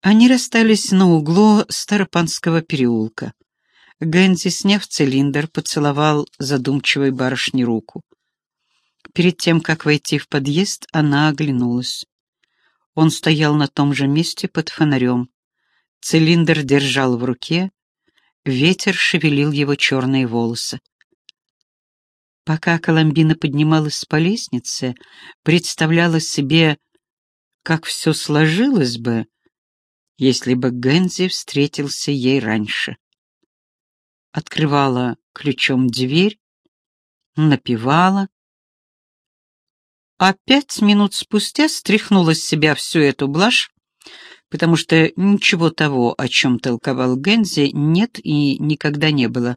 Они расстались на углу Старопанского переулка. Гэнзи, сняв цилиндр, поцеловал задумчивой барышне руку. Перед тем, как войти в подъезд, она оглянулась. Он стоял на том же месте под фонарем. Цилиндр держал в руке, ветер шевелил его черные волосы. Пока Коломбина поднималась по лестнице, представляла себе, как все сложилось бы, если бы Гензи встретился ей раньше. Открывала ключом дверь, напевала, а пять минут спустя стряхнула с себя всю эту блажь, потому что ничего того, о чем толковал Гензи, нет и никогда не было,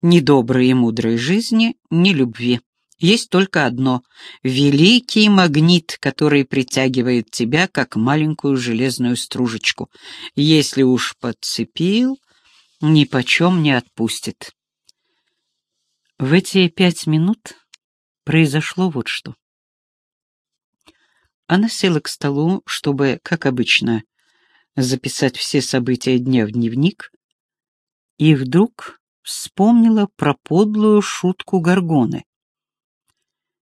ни доброй и мудрой жизни, ни любви. Есть только одно — великий магнит, который притягивает тебя, как маленькую железную стружечку. Если уж подцепил, ни почем не отпустит. В эти пять минут произошло вот что. Она села к столу, чтобы, как обычно, записать все события дня в дневник, и вдруг вспомнила про подлую шутку Горгоны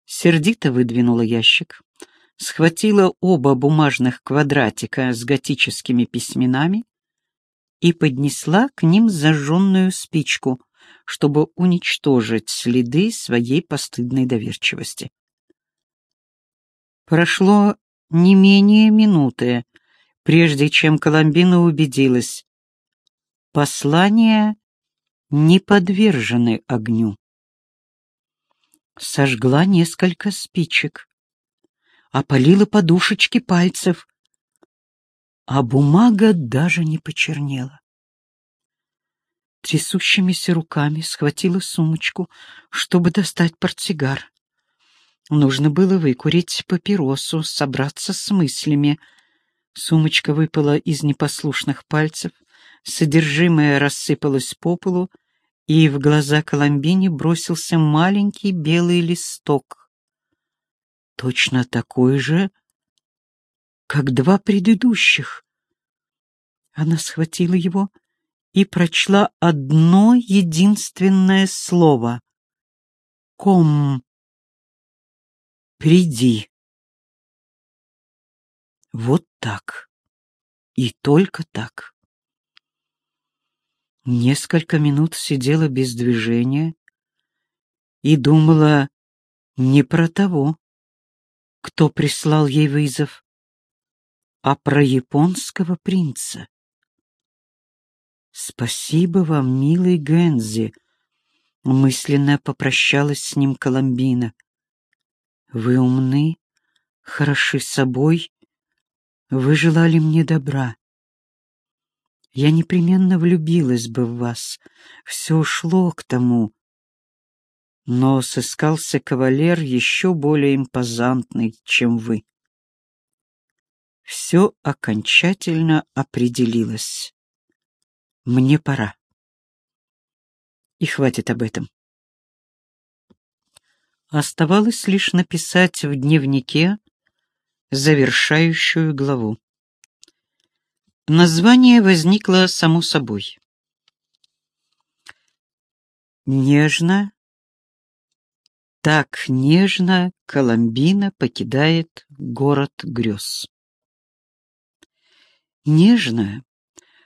сердито выдвинула ящик, схватила оба бумажных квадратика с готическими письменами и поднесла к ним зажженную спичку, чтобы уничтожить следы своей постыдной доверчивости. Прошло не менее минуты, прежде чем Коломбина убедилась. Послания не подвержены огню сожгла несколько спичек, опалила подушечки пальцев, а бумага даже не почернела. Трясущимися руками схватила сумочку, чтобы достать портсигар. Нужно было выкурить папиросу, собраться с мыслями. Сумочка выпала из непослушных пальцев, содержимое рассыпалось по полу, и в глаза Коломбине бросился маленький белый листок. Точно такой же, как два предыдущих. Она схватила его и прочла одно единственное слово. «Ком». «Приди». Вот так. И только так. Несколько минут сидела без движения и думала не про того, кто прислал ей вызов, а про японского принца. «Спасибо вам, милый Гензи», — мысленно попрощалась с ним Коломбина. «Вы умны, хороши собой, вы желали мне добра. Я непременно влюбилась бы в вас. Все шло к тому. Но сыскался кавалер еще более импозантный, чем вы. Все окончательно определилось. Мне пора. И хватит об этом. Оставалось лишь написать в дневнике завершающую главу. Название возникло само собой. Нежно, так нежно Коломбина покидает город грез. Нежно,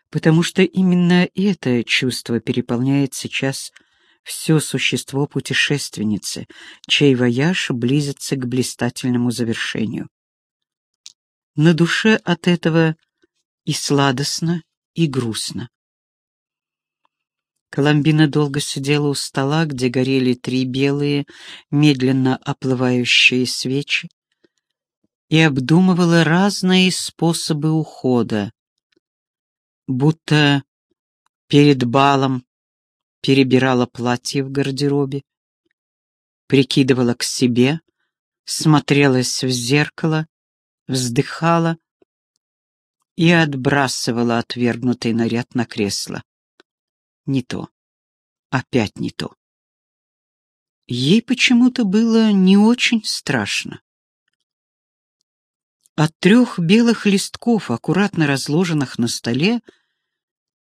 потому что именно это чувство переполняет сейчас все существо путешественницы, чей вояж близится к блистательному завершению. На душе от этого и сладостно, и грустно. Коломбина долго сидела у стола, где горели три белые, медленно оплывающие свечи, и обдумывала разные способы ухода, будто перед балом перебирала платье в гардеробе, прикидывала к себе, смотрелась в зеркало, вздыхала и отбрасывала отвергнутый наряд на кресло. Не то. Опять не то. Ей почему-то было не очень страшно. От трех белых листков, аккуратно разложенных на столе,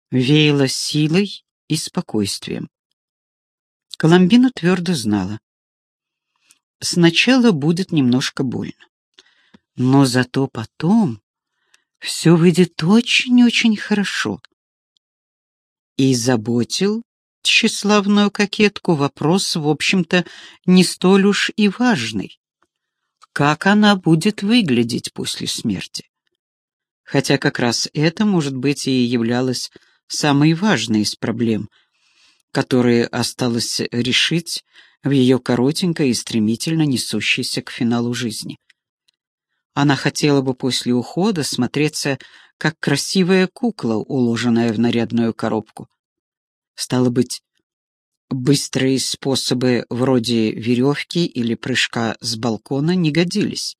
веяло силой и спокойствием. Коломбина твердо знала. Сначала будет немножко больно, но зато потом все выйдет очень-очень хорошо. И заботил тщеславную кокетку вопрос, в общем-то, не столь уж и важный. Как она будет выглядеть после смерти? Хотя как раз это, может быть, и являлось самой важной из проблем, которые осталось решить в ее коротенькой и стремительно несущейся к финалу жизни. Она хотела бы после ухода смотреться как красивая кукла, уложенная в нарядную коробку. Стало быть, быстрые способы вроде веревки или прыжка с балкона не годились.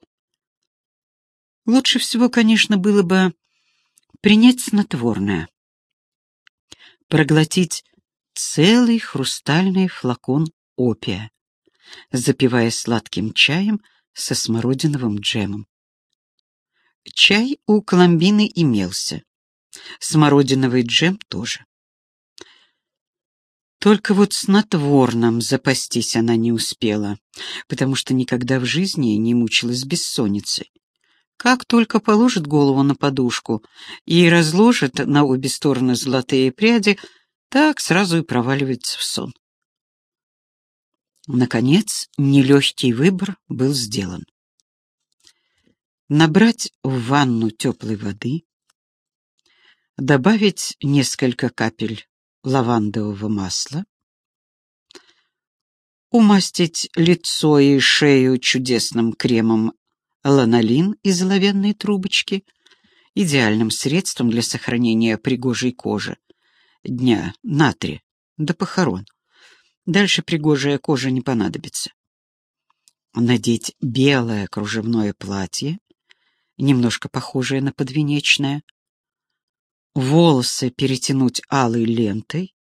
Лучше всего, конечно, было бы принять снотворное, проглотить целый хрустальный флакон опия, запивая сладким чаем со смородиновым джемом. Чай у Коломбины имелся, смородиновый джем тоже. Только вот снотворным запастись она не успела, потому что никогда в жизни не мучилась бессонницей. Как только положит голову на подушку и разложит на обе стороны золотые пряди, так сразу и проваливается в сон. Наконец, нелегкий выбор был сделан. Набрать в ванну теплой воды, добавить несколько капель лавандового масла, умастить лицо и шею чудесным кремом ланолин из оловянной трубочки, идеальным средством для сохранения пригожей кожи, дня на три, до похорон. Дальше пригожая кожа не понадобится. Надеть белое кружевное платье, немножко похожее на подвенечное, волосы перетянуть алой лентой,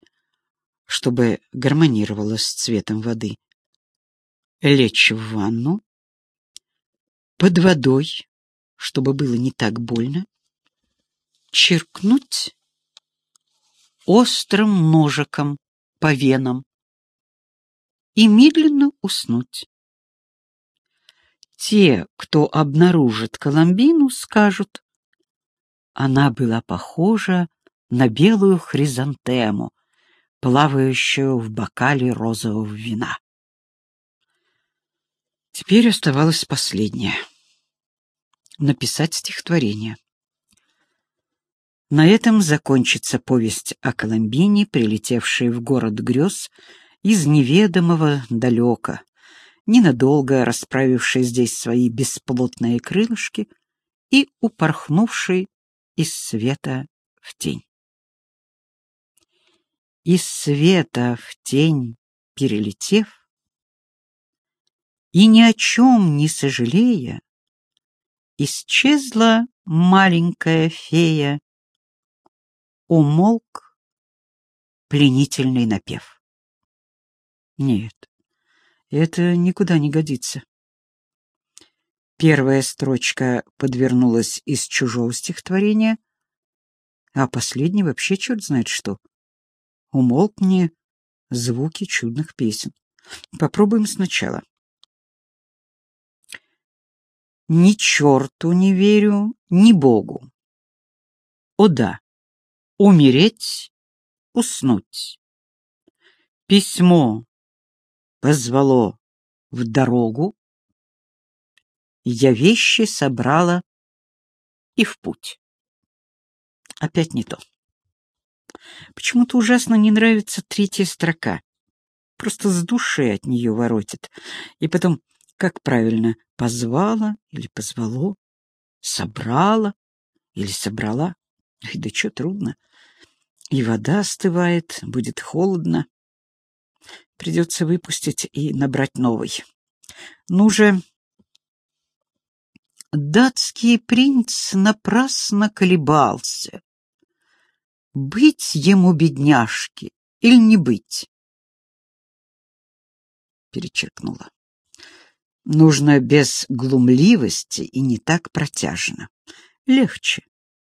чтобы гармонировало с цветом воды, лечь в ванну, под водой, чтобы было не так больно, черкнуть острым ножиком по венам. И медленно уснуть. Те, кто обнаружит Коломбину, скажут, она была похожа на белую хризантему, плавающую в бокале розового вина. Теперь оставалось последнее — написать стихотворение. На этом закончится повесть о Коломбине, прилетевшей в город грез из неведомого далека, ненадолго расправившей здесь свои бесплотные крылышки и упорхнувшей из света в тень. Из света в тень перелетев, и ни о чем не сожалея, исчезла маленькая фея, умолк пленительный напев. Нет, это никуда не годится. Первая строчка подвернулась из чужого стихотворения, а последний вообще черт знает что. Умолкни звуки чудных песен. Попробуем сначала. Ни черту не верю, ни Богу. О да, умереть, уснуть. Письмо позвало в дорогу, я вещи собрала и в путь. Опять не то. Почему-то ужасно не нравится третья строка. Просто с души от нее воротит. И потом как правильно, позвала или позвало, собрала или собрала? Ой, да что трудно. И вода остывает, будет холодно. Придется выпустить и набрать новый. Ну же... Датский принц напрасно колебался. Быть ему бедняжки или не быть? Перечеркнула. Нужно без глумливости и не так протяжно. Легче,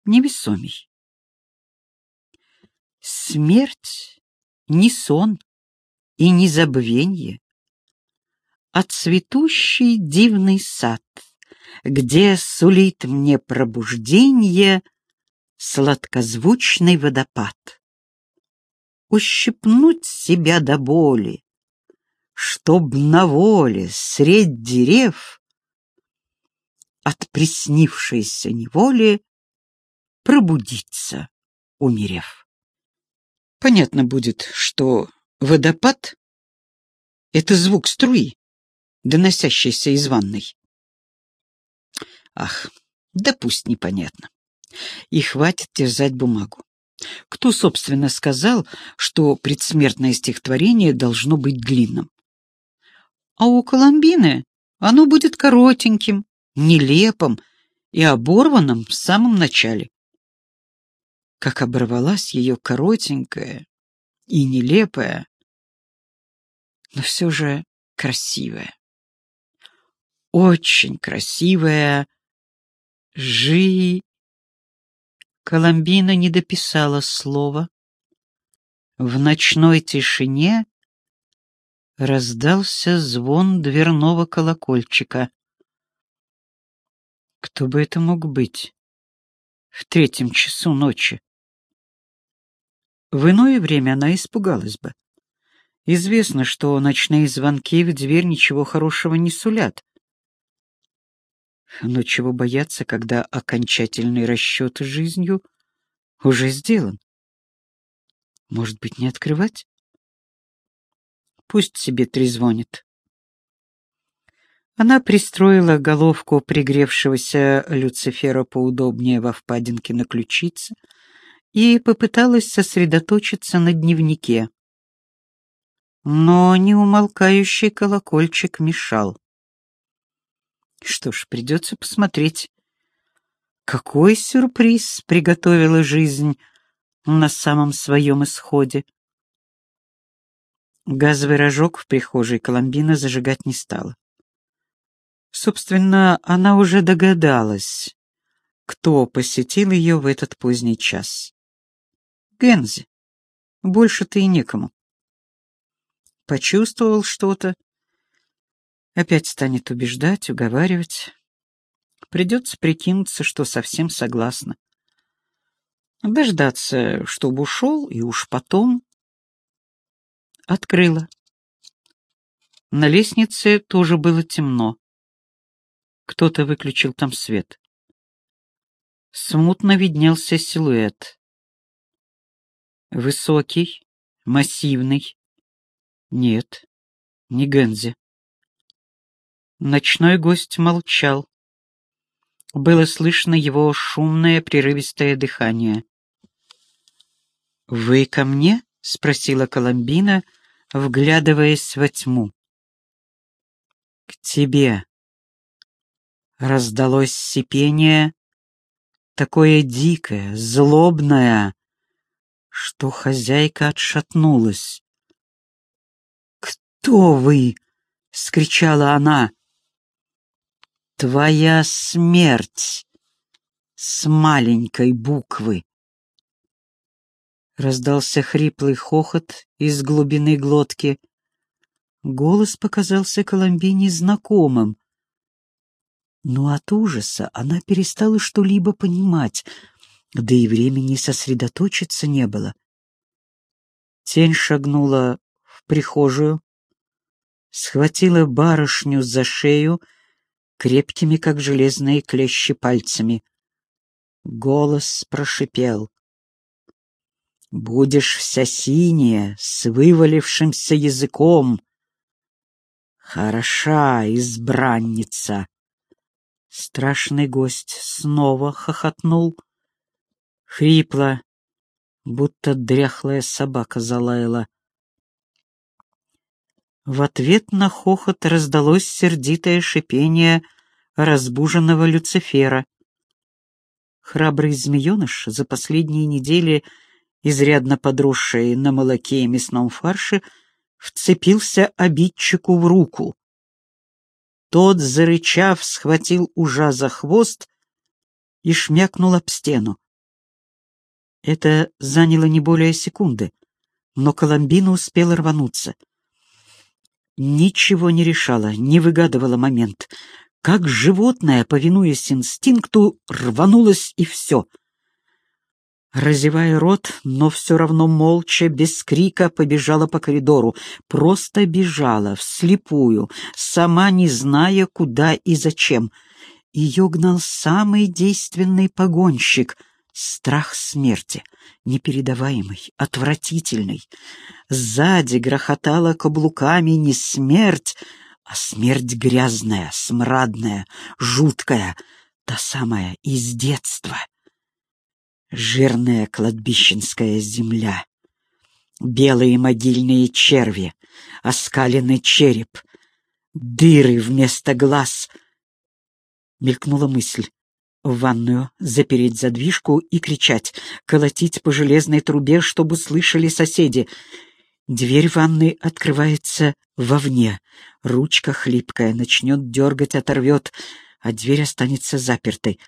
невесомей. Смерть — не сон и не забвенье, а цветущий дивный сад, где сулит мне пробуждение сладкозвучный водопад. Ущипнуть себя до боли, чтоб на воле средь дерев от приснившейся неволи пробудиться, умерев. Понятно будет, что водопад — это звук струи, доносящийся из ванной. Ах, да пусть непонятно. И хватит терзать бумагу. Кто, собственно, сказал, что предсмертное стихотворение должно быть длинным? А у Коломбины оно будет коротеньким, нелепым и оборванным в самом начале. Как оборвалась ее коротенькая и нелепая, но все же красивая. Очень красивая Жи... Коломбина не дописала слова. В ночной тишине раздался звон дверного колокольчика. Кто бы это мог быть? В третьем часу ночи. В иное время она испугалась бы. Известно, что ночные звонки в дверь ничего хорошего не сулят. Но чего бояться, когда окончательный расчет жизнью уже сделан? Может быть, не открывать? Пусть себе трезвонит. Она пристроила головку пригревшегося Люцифера поудобнее во впадинке на ключице и попыталась сосредоточиться на дневнике. Но неумолкающий колокольчик мешал. Что ж, придется посмотреть, какой сюрприз приготовила жизнь на самом своем исходе. Газовый рожок в прихожей Коломбина зажигать не стала. Собственно, она уже догадалась, кто посетил ее в этот поздний час. Гензи. Больше-то и некому. Почувствовал что-то, Опять станет убеждать, уговаривать. Придется прикинуться, что совсем согласна. Дождаться, чтобы ушел, и уж потом... Открыла. На лестнице тоже было темно. Кто-то выключил там свет. Смутно виднелся силуэт. Высокий, массивный. Нет, не Гензи. Ночной гость молчал. Было слышно его шумное прерывистое дыхание. «Вы ко мне?» — спросила Коломбина, вглядываясь во тьму. «К тебе». Раздалось сипение, такое дикое, злобное, что хозяйка отшатнулась. «Кто вы?» — скричала она. Твоя смерть с маленькой буквы. Раздался хриплый хохот из глубины глотки. Голос показался Коломбине знакомым. Но от ужаса она перестала что-либо понимать, да и времени сосредоточиться не было. Тень шагнула в прихожую, схватила барышню за шею крепкими, как железные клещи, пальцами. Голос прошипел. «Будешь вся синяя, с вывалившимся языком. Хороша избранница!» Страшный гость снова хохотнул. Хрипло, будто дряхлая собака залаяла. В ответ на хохот раздалось сердитое шипение разбуженного Люцифера. Храбрый змееныш, за последние недели изрядно подросший на молоке и мясном фарше, вцепился обидчику в руку. Тот, зарычав, схватил ужа за хвост и шмякнул об стену. Это заняло не более секунды, но Коломбина успела рвануться. Ничего не решала, не выгадывала момент. Как животное, повинуясь инстинкту, рванулось и все. Разевая рот, но все равно молча, без крика побежала по коридору. Просто бежала, вслепую, сама не зная, куда и зачем. Ее гнал самый действенный погонщик — Страх смерти, непередаваемый, отвратительный. Сзади грохотала каблуками не смерть, а смерть грязная, смрадная, жуткая, та самая из детства. Жирная кладбищенская земля, белые могильные черви, оскаленный череп, дыры вместо глаз. Мелькнула мысль в ванную, запереть задвижку и кричать, колотить по железной трубе, чтобы слышали соседи. Дверь ванной открывается вовне. Ручка хлипкая, начнет дергать, оторвет, а дверь останется запертой.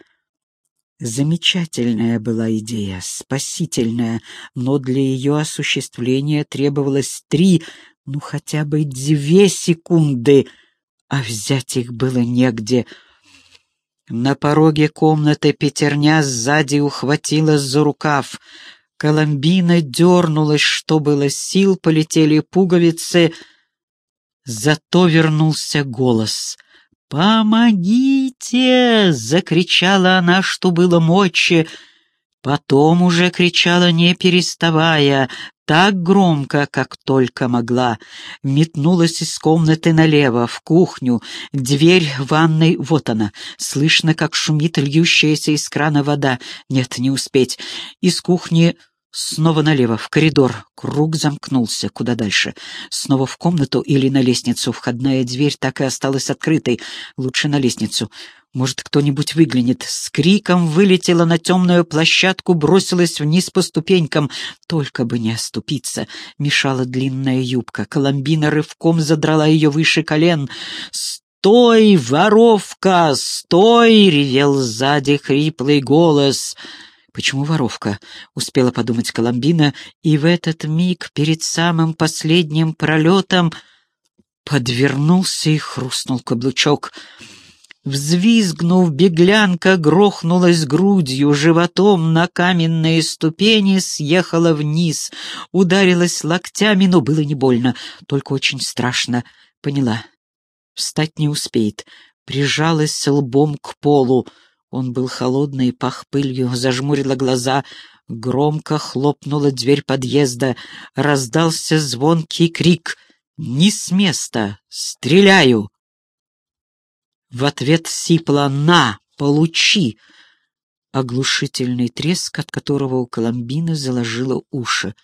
Замечательная была идея, спасительная, но для ее осуществления требовалось три, ну хотя бы две секунды, а взять их было негде — на пороге комнаты пятерня сзади ухватилась за рукав. Коломбина дернулась, что было сил, полетели пуговицы. Зато вернулся голос. «Помогите!» — закричала она, что было мочи. Потом уже кричала, не переставая, так громко, как только могла. Метнулась из комнаты налево, в кухню. Дверь ванной, вот она. Слышно, как шумит льющаяся из крана вода. Нет, не успеть. Из кухни Снова налево, в коридор. Круг замкнулся. Куда дальше? Снова в комнату или на лестницу? Входная дверь так и осталась открытой. Лучше на лестницу. Может, кто-нибудь выглянет. С криком вылетела на темную площадку, бросилась вниз по ступенькам. Только бы не оступиться. Мешала длинная юбка. Коломбина рывком задрала ее выше колен. «Стой, воровка! Стой!» — ревел сзади хриплый голос — Почему воровка? Успела подумать Коломбина, и в этот миг перед самым последним пролетом подвернулся и хрустнул каблучок. Взвизгнув, беглянка грохнулась грудью, животом на каменные ступени съехала вниз, ударилась локтями, но было не больно, только очень страшно. Поняла. Встать не успеет. Прижалась лбом к полу. Он был холодный, пах пылью, зажмурила глаза. Громко хлопнула дверь подъезда. Раздался звонкий крик. «Не с места! Стреляю!» В ответ сипла «На! Получи!» Оглушительный треск, от которого у Коломбины заложило уши.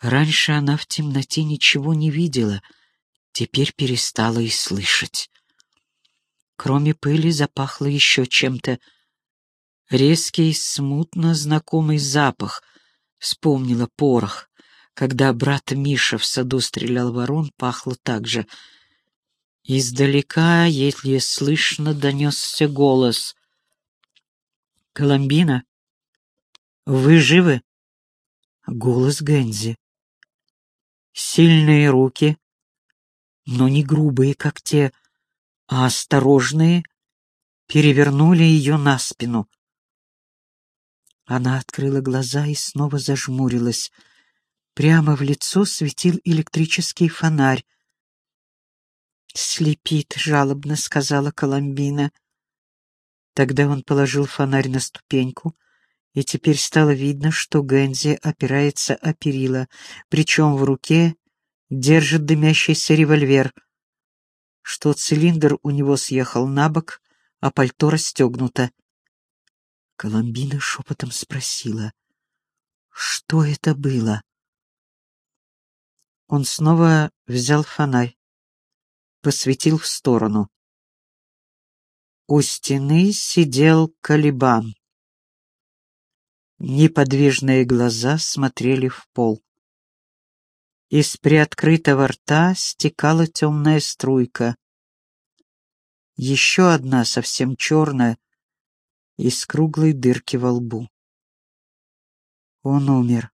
Раньше она в темноте ничего не видела, теперь перестала и слышать. Кроме пыли запахло еще чем-то. Резкий, смутно знакомый запах. Вспомнила порох. Когда брат Миша в саду стрелял ворон, пахло так же. Издалека, если слышно, донесся голос. «Коломбина, вы живы?» Голос Гензи. Сильные руки, но не грубые, как те, а осторожные перевернули ее на спину. Она открыла глаза и снова зажмурилась. Прямо в лицо светил электрический фонарь. «Слепит», — жалобно сказала Коломбина. Тогда он положил фонарь на ступеньку, и теперь стало видно, что Гэнзи опирается о перила, причем в руке держит дымящийся револьвер — что цилиндр у него съехал на бок, а пальто расстегнуто. Коломбина шепотом спросила, что это было? Он снова взял фонарь, посветил в сторону. У стены сидел Калибан. Неподвижные глаза смотрели в пол. Из приоткрытого рта стекала темная струйка. Еще одна совсем черная и с круглой дырки во лбу. Он умер,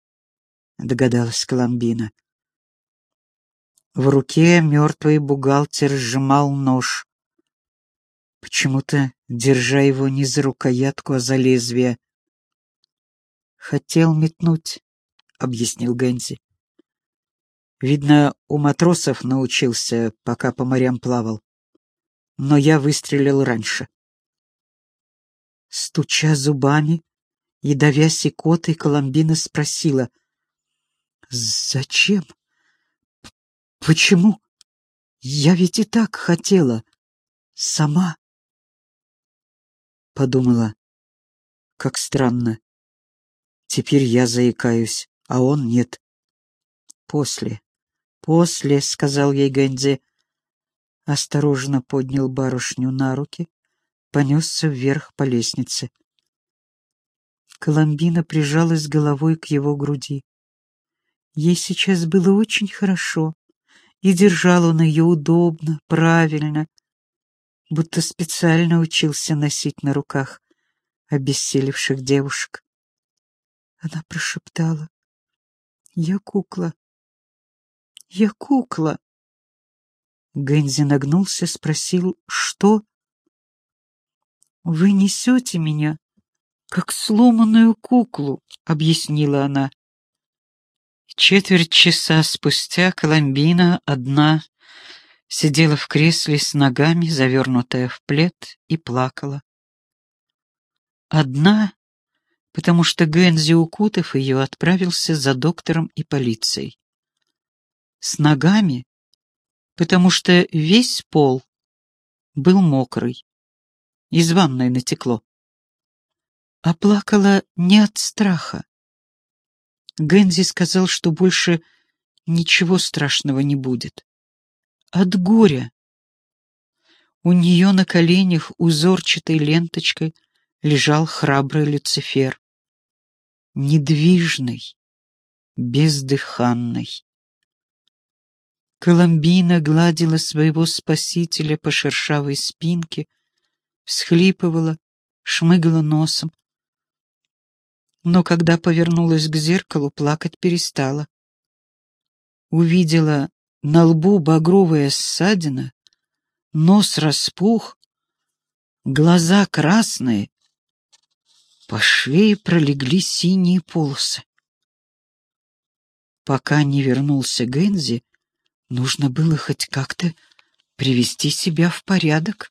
догадалась Коломбина. В руке мертвый бухгалтер сжимал нож, почему-то держа его не за рукоятку, а за лезвие. «Хотел метнуть», — объяснил Гэнзи. «Видно, у матросов научился, пока по морям плавал. Но я выстрелил раньше». Стуча зубами и давясь икотой, Коломбина спросила, «Зачем? Почему? Я ведь и так хотела. Сама». Подумала, как странно. Теперь я заикаюсь, а он нет. После, после, — сказал ей Гэнзи. Осторожно поднял барышню на руки, понесся вверх по лестнице. Коломбина прижалась головой к его груди. Ей сейчас было очень хорошо, и держал он ее удобно, правильно, будто специально учился носить на руках обессилевших девушек. Она прошептала. «Я кукла. Я кукла». Гэнзи нагнулся, спросил, «Что?» «Вы несете меня, как сломанную куклу», — объяснила она. Четверть часа спустя Коломбина одна сидела в кресле с ногами, завернутая в плед, и плакала. Одна потому что Гэнзи, укутав ее, отправился за доктором и полицией. С ногами, потому что весь пол был мокрый, из ванной натекло. А плакала не от страха. Гэнзи сказал, что больше ничего страшного не будет. От горя. У нее на коленях узорчатой ленточкой лежал храбрый Люцифер недвижный, бездыханный. Коломбина гладила своего спасителя по шершавой спинке, всхлипывала, шмыгала носом. Но когда повернулась к зеркалу, плакать перестала. Увидела на лбу багровая ссадина, нос распух, глаза красные, по шее пролегли синие полосы. Пока не вернулся Гензи, нужно было хоть как-то привести себя в порядок.